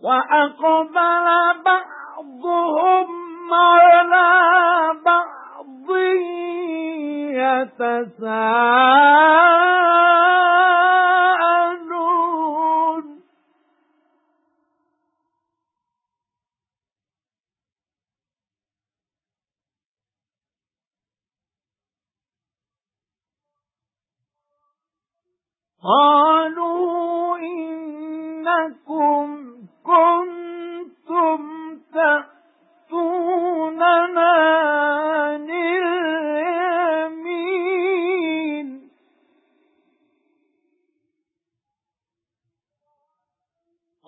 وَأَقْبَلَ بَعْضُهُمْ عَلَى بَعْضٍ يَتَسَاءَلُونَ. قَالُوا إِنَّكُمْ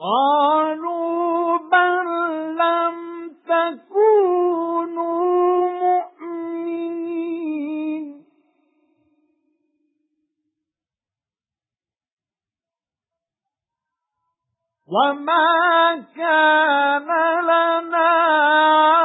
قَالُوا بَل لَّمْ تَكُونُوا مُؤْمِنِينَ. وَمَا كَانَ لَنَا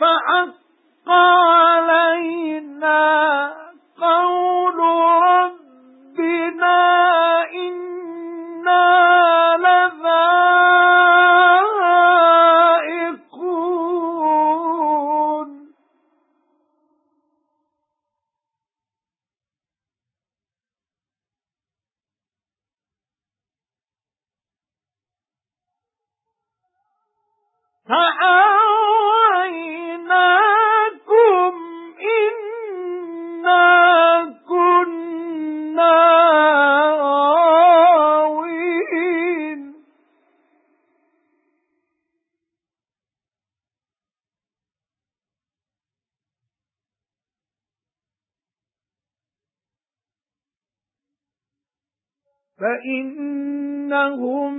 فَحَقَّ فَإِنَّهُمْ